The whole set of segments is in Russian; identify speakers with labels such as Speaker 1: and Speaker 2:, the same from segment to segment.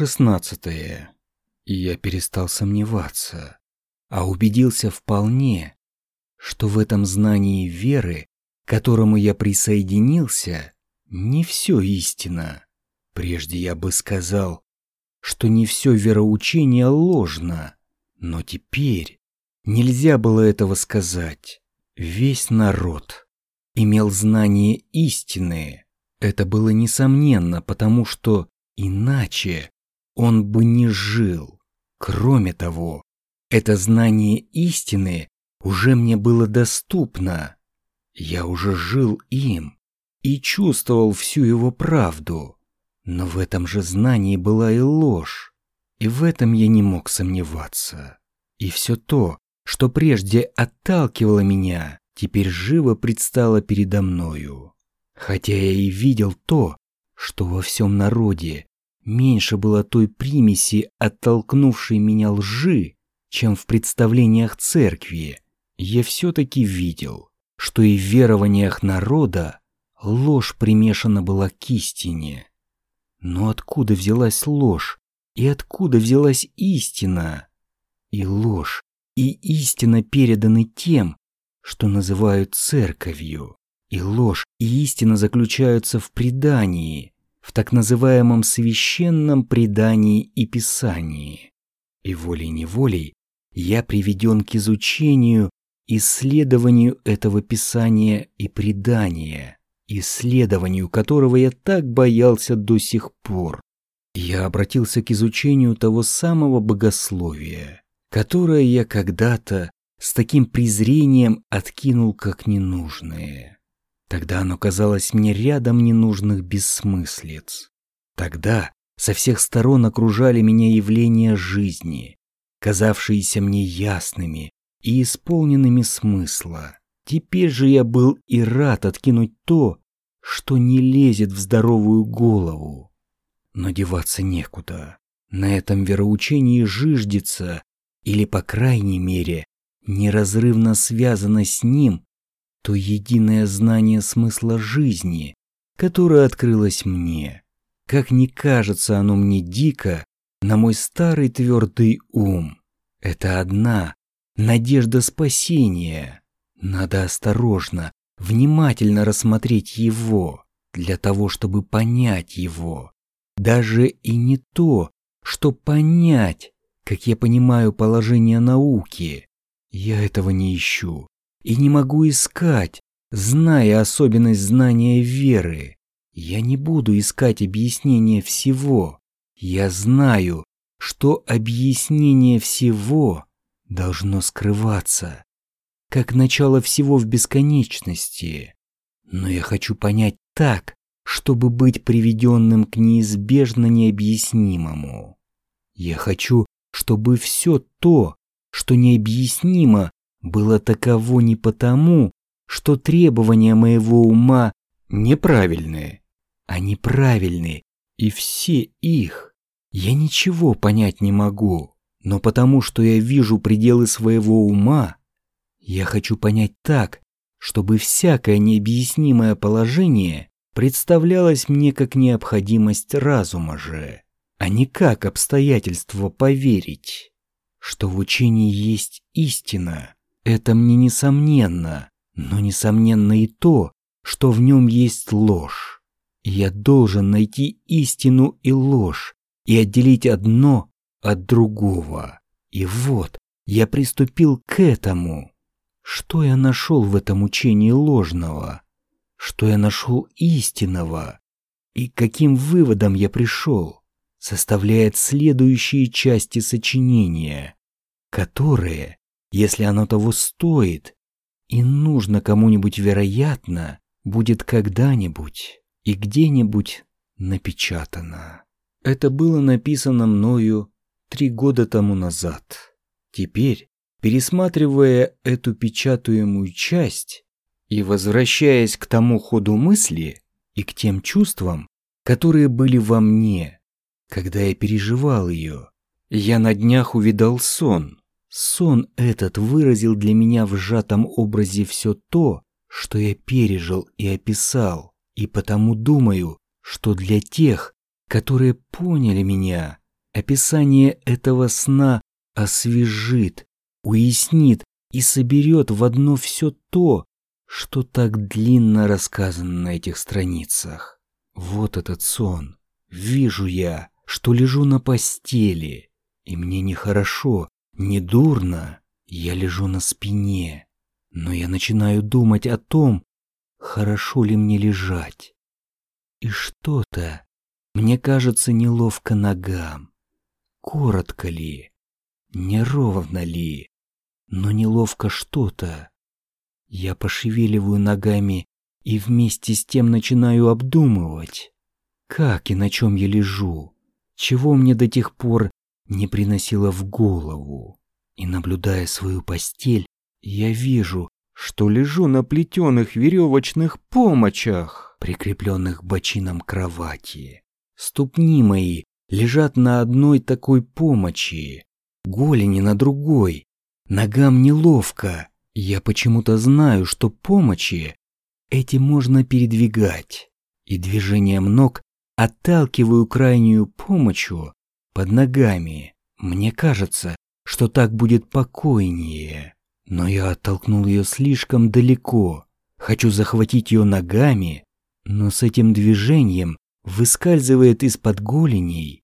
Speaker 1: 16. И я перестал сомневаться, а убедился вполне, что в этом знании веры, к которому я присоединился, не все истина. Прежде я бы сказал, что не все вероучение ложно, но теперь нельзя было этого сказать. Весь народ имел знание истины. Это было несомненно, потому что иначе он бы не жил. Кроме того, это знание истины уже мне было доступно. Я уже жил им и чувствовал всю его правду. Но в этом же знании была и ложь, и в этом я не мог сомневаться. И все то, что прежде отталкивало меня, теперь живо предстало передо мною. Хотя я и видел то, что во всем народе меньше было той примеси, оттолкнувшей меня лжи, чем в представлениях церкви, я все-таки видел, что и в верованиях народа ложь примешана была к истине. Но откуда взялась ложь и откуда взялась истина? И ложь, и истина переданы тем, что называют церковью. И ложь, и истина заключаются в предании, в так называемом священном предании и писании. И волей-неволей я приведен к изучению, исследованию этого писания и предания, исследованию которого я так боялся до сих пор. Я обратился к изучению того самого богословия, которое я когда-то с таким презрением откинул как ненужное. Тогда оно казалось мне рядом ненужных бессмыслиц. Тогда со всех сторон окружали меня явления жизни, казавшиеся мне ясными и исполненными смысла. Теперь же я был и рад откинуть то, что не лезет в здоровую голову. Но деваться некуда. На этом вероучении жиждется, или, по крайней мере, неразрывно связано с ним то единое знание смысла жизни, которое открылось мне. Как не кажется оно мне дико на мой старый твердый ум. Это одна надежда спасения. Надо осторожно, внимательно рассмотреть его, для того, чтобы понять его. Даже и не то, что понять, как я понимаю положение науки. Я этого не ищу и не могу искать, зная особенность знания веры. Я не буду искать объяснение всего. Я знаю, что объяснение всего должно скрываться, как начало всего в бесконечности. Но я хочу понять так, чтобы быть приведенным к неизбежно необъяснимому. Я хочу, чтобы все то, что необъяснимо, было таково не потому, что требования моего ума неправильные, а неправильные, и все их. Я ничего понять не могу, но потому что я вижу пределы своего ума, я хочу понять так, чтобы всякое необъяснимое положение представлялось мне как необходимость разума же, а не как обстоятельство поверить, что в учении есть истина, это мне несомненно, но несомненно и то, что в нем есть ложь. Я должен найти истину и ложь и отделить одно от другого. И вот я приступил к этому. Что я нашел в этом учении ложного? Что я нашел истинного? И каким выводом я пришел? Составляет следующие части сочинения, которые если оно того стоит и нужно кому-нибудь вероятно, будет когда-нибудь и где-нибудь напечатано. Это было написано мною три года тому назад. Теперь, пересматривая эту печатаемую часть и возвращаясь к тому ходу мысли и к тем чувствам, которые были во мне, когда я переживал ее, я на днях увидал сон, Сон этот выразил для меня в сжатом образе все то, что я пережил и описал, и потому думаю, что для тех, которые поняли меня, Описание этого сна освежит, уяснит и соберет в одно все то, что так длинно рассказано на этих страницах. Вот этот сон. Вижу я, что лежу на постели, и мне нехорошо, не дурно. Я лежу на спине, но я начинаю думать о том, хорошо ли мне лежать. И что-то, мне кажется, неловко ногам. Коротко ли, неровно ли, но неловко что-то. Я пошевеливаю ногами и вместе с тем начинаю обдумывать, как и на чем я лежу, чего мне до тех пор не приносило в голову. И наблюдая свою постель, я вижу, что лежу на плетеных веревочных помочах, прикрепленных бочинам кровати. Ступни мои лежат на одной такой помощи, голени на другой. Ногам неловко. Я почему-то знаю, что помощи эти можно передвигать. И движением ног отталкиваю крайнюю помощью под ногами. Мне кажется, что так будет покойнее. Но я оттолкнул ее слишком далеко. Хочу захватить ее ногами, но с этим движением выскальзывает из-под голеней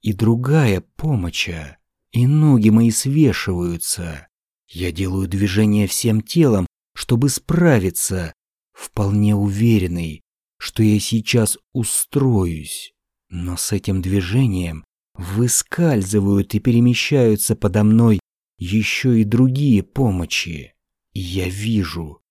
Speaker 1: и другая помоща, и ноги мои свешиваются. Я делаю движение всем телом, чтобы справиться, вполне уверенный, что я сейчас устроюсь. Но с этим движением выскальзывают и перемещаются подо мной еще и другие помощи. И я вижу,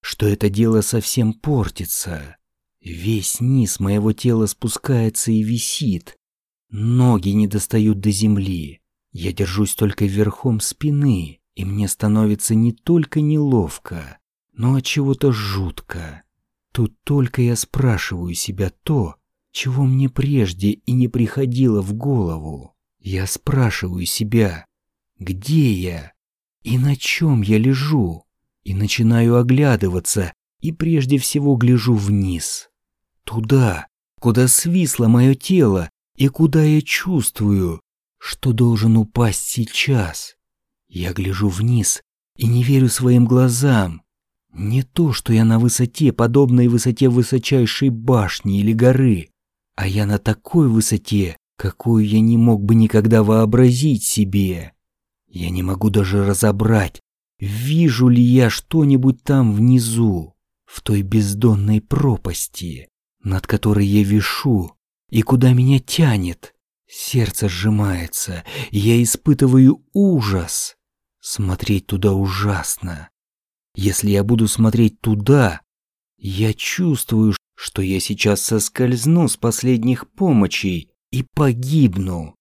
Speaker 1: что это дело совсем портится. Весь низ моего тела спускается и висит. Ноги не достают до земли. Я держусь только верхом спины, и мне становится не только неловко, но от чего-то жутко. Тут только я спрашиваю себя то, чего мне прежде и не приходило в голову. Я спрашиваю себя, где я и на чем я лежу, и начинаю оглядываться, и прежде всего гляжу вниз. Туда, куда свисло мое тело и куда я чувствую, что должен упасть сейчас. Я гляжу вниз и не верю своим глазам. Не то, что я на высоте, подобной высоте высочайшей башни или горы, а я на такой высоте, какую я не мог бы никогда вообразить себе. Я не могу даже разобрать, вижу ли я что-нибудь там внизу, в той бездонной пропасти над которой я вишу, и куда меня тянет. Сердце сжимается, я испытываю ужас. Смотреть туда ужасно. Если я буду смотреть туда, я чувствую, что я сейчас соскользну с последних помощей и погибну.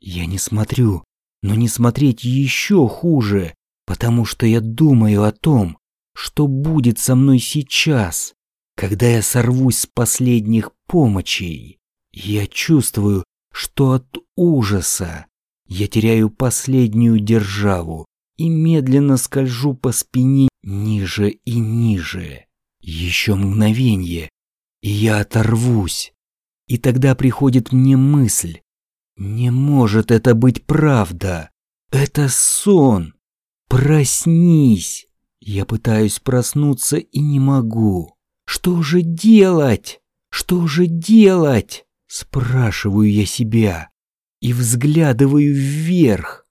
Speaker 1: Я не смотрю, но не смотреть еще хуже, потому что я думаю о том, что будет со мной сейчас, когда я сорвусь с последних помощей, я чувствую, что от ужаса я теряю последнюю державу и медленно скольжу по спине ниже и ниже. Еще мгновение, и я оторвусь. И тогда приходит мне мысль. Не может это быть правда. Это сон. Проснись. Я пытаюсь проснуться и не могу. Что же делать? Что же делать? Спрашиваю я себя и взглядываю вверх.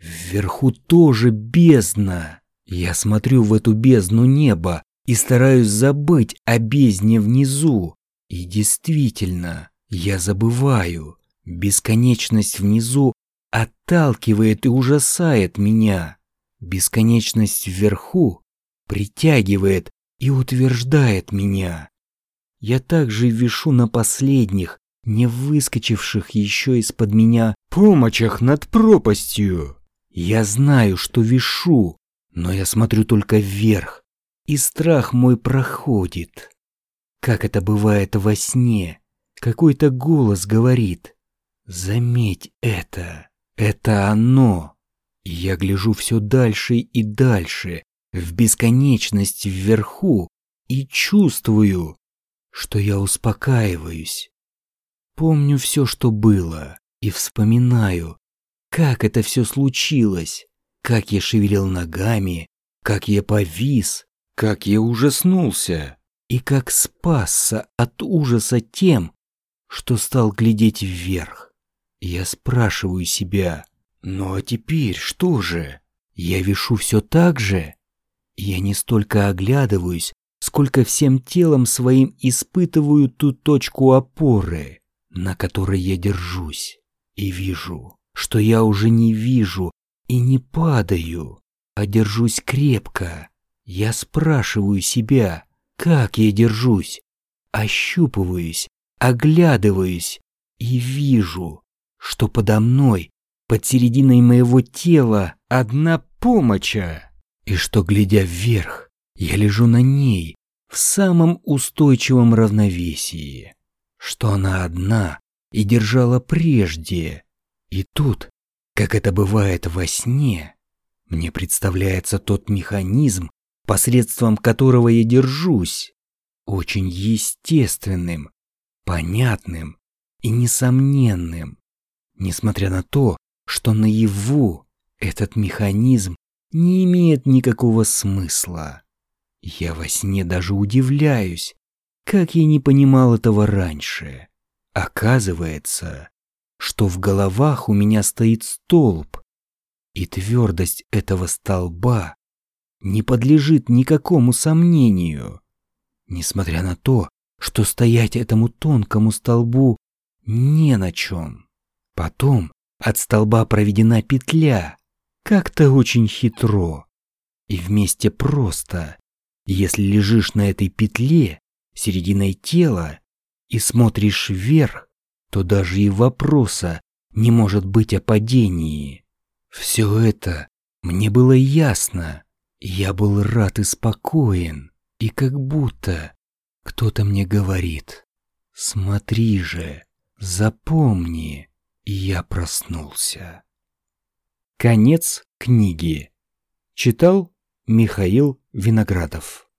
Speaker 1: Вверху тоже бездна. Я смотрю в эту бездну неба и стараюсь забыть о бездне внизу. И действительно, я забываю. Бесконечность внизу отталкивает и ужасает меня. Бесконечность вверху притягивает и утверждает меня. Я также вишу на последних, не выскочивших еще из-под меня помочах над пропастью. Я знаю, что вишу, но я смотрю только вверх, и страх мой проходит. Как это бывает во сне, какой-то голос говорит «Заметь это, это оно». И я гляжу все дальше и дальше, в бесконечность вверху и чувствую, что я успокаиваюсь. Помню все, что было. и вспоминаю, как это все случилось, как я шевелил ногами, как я повис, как я ужаснулся и как спасся от ужаса тем, что стал глядеть вверх. Я спрашиваю себя, ну а теперь что же? Я вешу все так же? Я не столько оглядываюсь, сколько всем телом своим испытываю ту точку опоры, на которой я держусь, и вижу, что я уже не вижу и не падаю, а держусь крепко. Я спрашиваю себя, как я держусь, ощупываюсь, оглядываюсь и вижу, что подо мной, под серединой моего тела, одна помоща, и что, глядя вверх, я лежу на ней в самом устойчивом равновесии, что она одна и держала прежде. И тут, как это бывает во сне, мне представляется тот механизм, посредством которого я держусь, очень естественным, понятным и несомненным, несмотря на то, что наяву этот механизм не имеет никакого смысла. Я во сне даже удивляюсь, как я не понимал этого раньше. Оказывается, что в головах у меня стоит столб, и твердость этого столба не подлежит никакому сомнению, несмотря на то, что стоять этому тонкому столбу не на чем. Потом от столба проведена петля, как-то очень хитро, и вместе просто если лежишь на этой петле, серединой тела, и смотришь вверх, то даже и вопроса не может быть о падении. Все это мне было ясно. Я был рад и спокоен, и как будто кто-то мне говорит «Смотри же, запомни», и я проснулся. Конец книги. Читал Михаил Виноградов